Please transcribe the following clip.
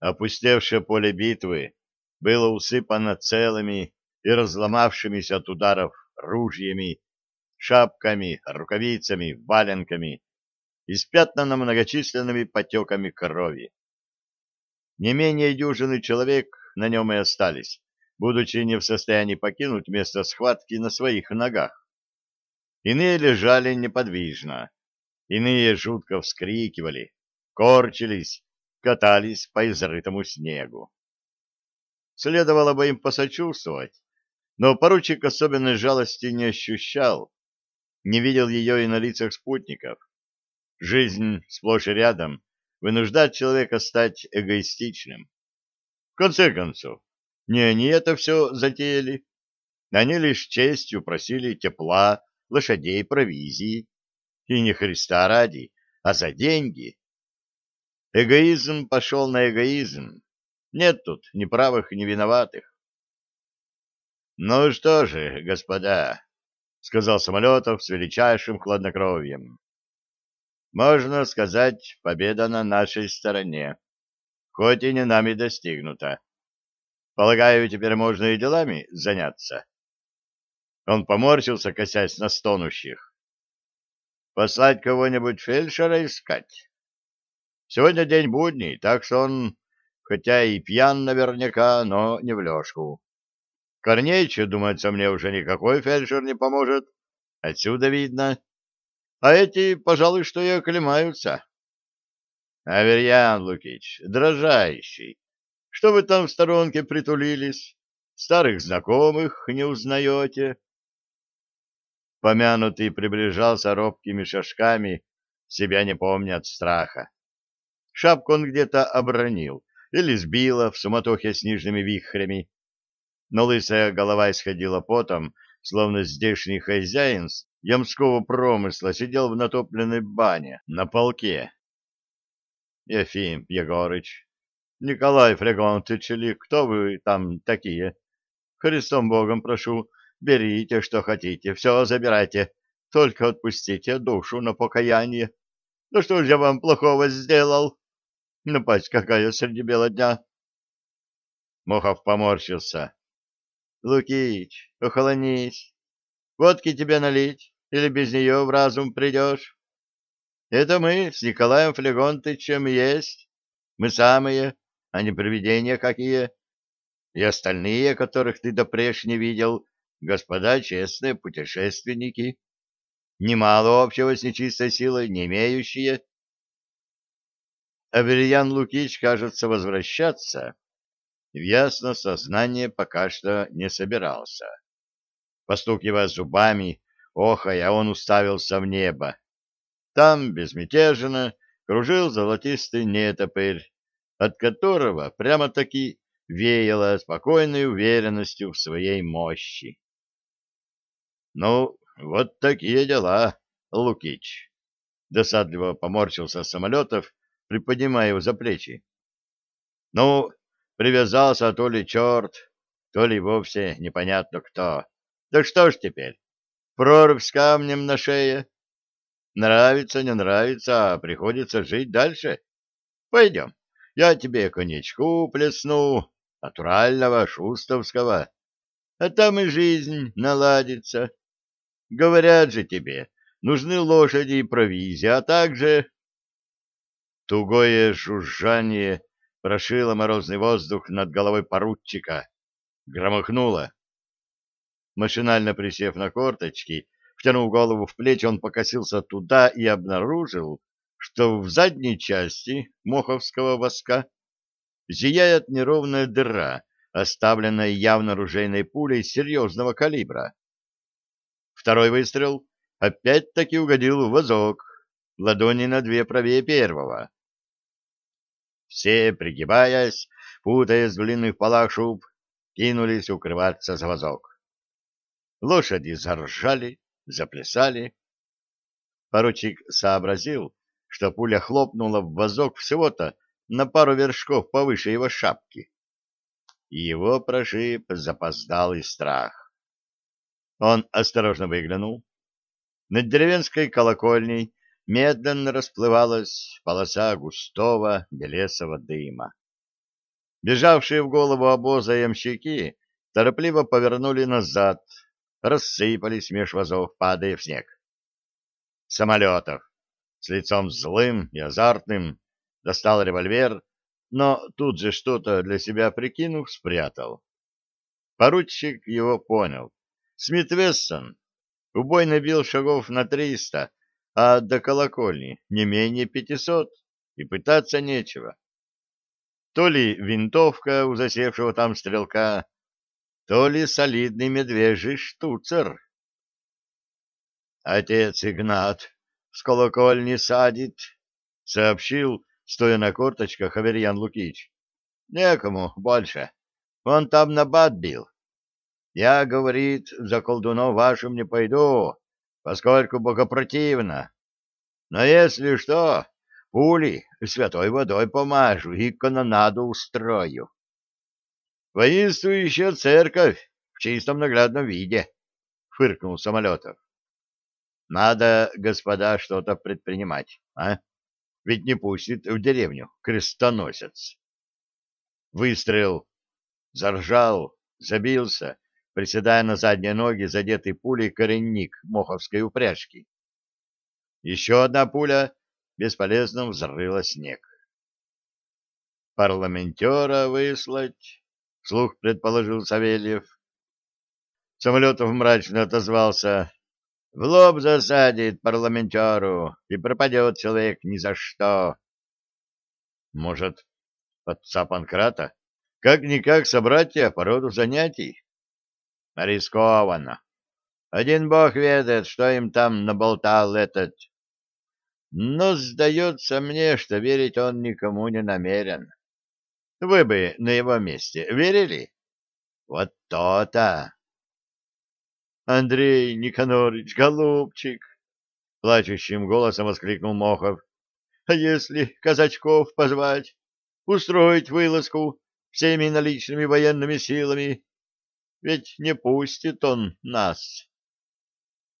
Опустевшее поле битвы было усыпано целыми и разломавшимися от ударов ружьями, шапками, рукавицами, валенками, испятнано многочисленными потеками крови. Не менее дюжины человек на нем и остались, будучи не в состоянии покинуть место схватки на своих ногах. Иные лежали неподвижно, иные жутко вскрикивали, корчились, катались по изрытому снегу. Следовало бы им посочувствовать, но поручик особенной жалости не ощущал, не видел ее и на лицах спутников. Жизнь сплошь и рядом вынуждает человека стать эгоистичным. В конце концов, не они это все затеяли. Они лишь честью просили тепла, лошадей, провизии. И не Христа ради, а за деньги. Эгоизм пошел на эгоизм. Нет тут ни правых, ни виноватых. «Ну что же, господа», — сказал Самолетов с величайшим хладнокровием, — «можно сказать, победа на нашей стороне, хоть и не нами достигнута. Полагаю, теперь можно и делами заняться». Он поморщился, косясь на стонущих. «Послать кого-нибудь фельдшера искать?» Сегодня день будний, так что он, хотя и пьян наверняка, но не в лёжку. Корнеичу, думается, мне уже никакой фельдшер не поможет. Отсюда видно. А эти, пожалуй, что и оклемаются. Аверьян Лукич, дрожающий, что вы там в сторонке притулились? Старых знакомых не узнаете? Помянутый приближался робкими шажками, себя не помня от страха. Шапку он где-то обронил или сбила в суматохе с нижними вихрями. Но лысая голова исходила потом, словно здешний хозяин ямского промысла сидел в натопленной бане на полке. Ефим Егорыч, Николай Флегонтыч или кто вы там такие? Христом Богом прошу, берите, что хотите, все забирайте, только отпустите душу на покаяние. Ну что ж я вам плохого сделал? Напасть какая среди бела дня. Мохов поморщился. Лукич, охолонись. Водки тебе налить, или без нее в разум придешь? Это мы с Николаем Флегонтычем есть. Мы самые, а не привидения какие. И остальные, которых ты допреж не видел, господа честные путешественники. Немало общего с нечистой силой не имеющие, Аверьян Лукич, кажется, возвращаться в ясно сознание пока что не собирался. Постукивая зубами, охая, он уставился в небо. Там, безмятежно, кружил золотистый нетопырь, от которого прямо-таки веяло спокойной уверенностью в своей мощи. — Ну, вот такие дела, Лукич! — досадливо поморщился самолетов, приподнимая его за плечи. Ну, привязался то ли черт, то ли вовсе непонятно кто. Да что ж теперь, прорубь с камнем на шее? Нравится, не нравится, а приходится жить дальше. Пойдем, я тебе коньячку плесну, натурального, шустовского, а там и жизнь наладится. Говорят же тебе, нужны лошади и провизия, а также Тугое жужжание прошило морозный воздух над головой поручика. Громыхнуло. Машинально присев на корточки, втянув голову в плечи, он покосился туда и обнаружил, что в задней части моховского воска зияет неровная дыра, оставленная явно ружейной пулей серьезного калибра. Второй выстрел опять-таки угодил в вазок, ладони на две правее первого. Все, пригибаясь, путаясь в длинных полах шуб, кинулись укрываться за вазок. Лошади заржали, заплясали. Поручик сообразил, что пуля хлопнула в вазок всего-то на пару вершков повыше его шапки. Его прошиб запоздалый страх. Он осторожно выглянул. Над деревенской колокольней медленно расплывалась полоса густого белесого дыма. Бежавшие в голову обоза ямщики торопливо повернули назад, рассыпались меж вазов, падая в снег. Самолетов с лицом злым и азартным достал револьвер, но тут же что-то для себя прикинув, спрятал. Поручик его понял. Смит Вессон убой набил шагов на триста, а до колокольни не менее пятисот, и пытаться нечего. То ли винтовка у засевшего там стрелка, то ли солидный медвежий штуцер. Отец Игнат с колокольни садит, — сообщил, стоя на корточках, Аверьян Лукич. — Некому больше. Он там на бат бил. Я, говорит, за колдунов вашим не пойду, поскольку богопротивно. Но если что, пули святой водой помажу и канонаду устрою. Воинствующая церковь в чистом наглядном виде, — фыркнул Самолетов. Надо, господа, что-то предпринимать, а? Ведь не пустит в деревню крестоносец. Выстрел заржал, забился, приседая на задние ноги, задетый пулей коренник моховской упряжки. Еще одна пуля бесполезно взрыла снег. «Парламентера выслать?» — вслух предположил Савельев. Самолетов мрачно отозвался. «В лоб засадит парламентеру, и пропадет человек ни за что». «Может, отца Панкрата? Как-никак собратья по роду занятий?» «Рискованно. Один бог ведает, что им там наболтал этот но сдается мне, что верить он никому не намерен. Вы бы на его месте верили? Вот то-то. Андрей Никонорович, голубчик, плачущим голосом воскликнул Мохов. А если казачков позвать, устроить вылазку всеми наличными военными силами? Ведь не пустит он нас.